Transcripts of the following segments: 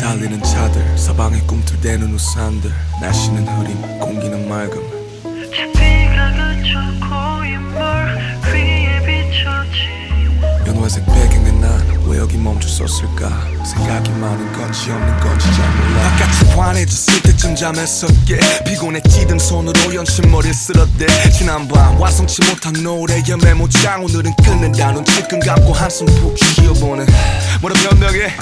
달리는 차들 사방에 꿈틀대는 우산들 날씨는 흐림 공기는 맑음 멈춰섰을까? 생각이 많은 건지 없는 건지 잘 몰라. 바깥이 환해졌을 때쯤 잠했었게. 피곤해지던 손으로 연신머리를 쓸었대. 지난밤 완성치 못한 노래의 메모장. 오늘은 끝낸다는 질끈 감고 한숨 푹 쉬어보네 뭐라 변명해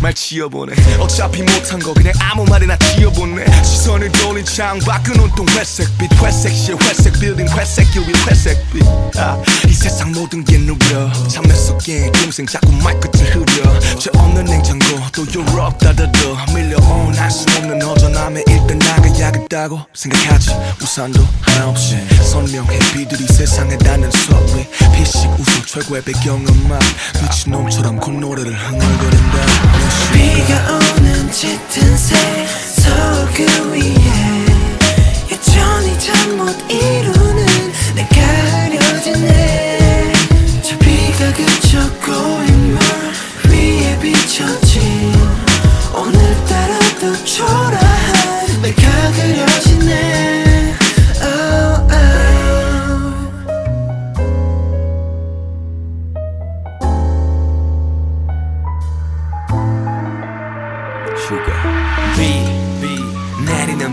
말 지어보네. 어차피 못한 거 그냥 아무 말이나 지어보네. 시선을 돌린 창밖은 온통 회색빛 회색실 회색 빌딩 회색 길위 회색빛. 아, 이 세상 모든 게 누려? 잠에 속에 동생 자꾸 말 끝을 흐려. 죄 없는 냉장고 또 유럽 따다도 밀려온 알수 없는 허전함에 일단 나가야겠다고 생각하지. 우산도 하나 없이 선명해. 비들이 세상에 닿는 소리 피식 웃음 최고의 배경음악. 미친놈처럼 콧노래를 흥얼거린다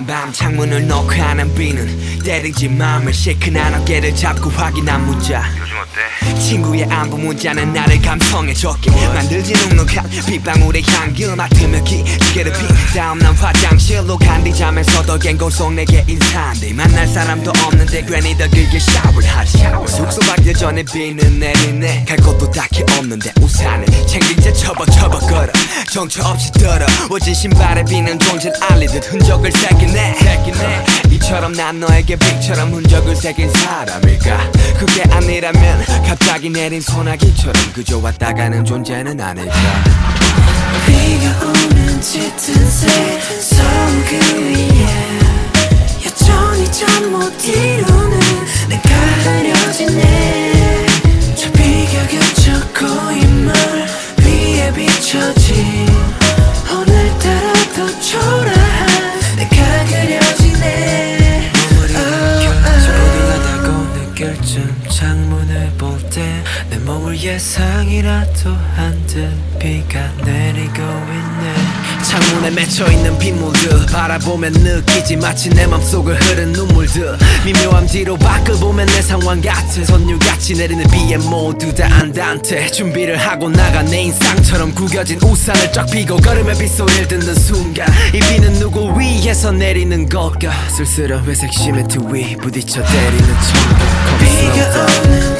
밤 창문을 놓고 하는 비는 때리지 마음을 시큰한 어깨를 잡고 확인한 문자. 요즘 어때? 친구의 안부 문자는 나를 감성에 젖게 만들지 눅눅한 빗방울의 향기 맡으며 기지개를 피. 다음 난 화장실로 간뒤 잠에서도 갱고 속 내게 인사한대. 만날 사람도 없는데 괜히 더 길게 샤워를 하지. 숙소 밖에 전에 비는 내리네. 갈 곳도 딱히 없는데 우산을 챙긴 채 처벅처벅 걸어 정처 없이 더러워진 신발에 비는 존재를 알리듯 흔적을 새기네. 이처럼 난 너에게 빛처럼 흔적을 새긴 사람일까? 그게 아니라면 갑자기 내린 소나기처럼 그저 왔다 가는 존재는 아닐까 창문을 볼때 내 몸을 예상이라도 한 듯 비가 내리고 있네. 창문에 맺혀있는 빗물들 바라보면 느끼지 마치 내 맘속을 흐른 눈물들. 미묘함 뒤로 밖을 보면 내 상황 같아 선율같이 내리는 비에 모두 다 안단테 준비를 하고 나간 내 인상처럼 구겨진 우산을 쫙 펴고 걸음에 빗소리를 듣는 순간 이 비는 누구 위에서 내리는 걸까? 쓸쓸한 회색 시멘트 위 부딪혀 때리는 천국 비가 오는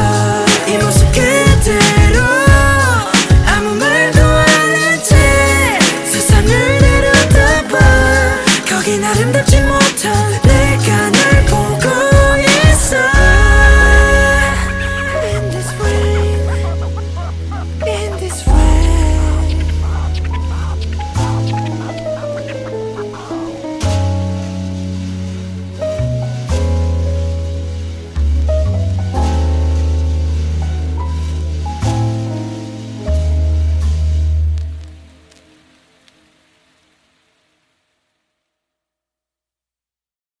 그렇게 아름답지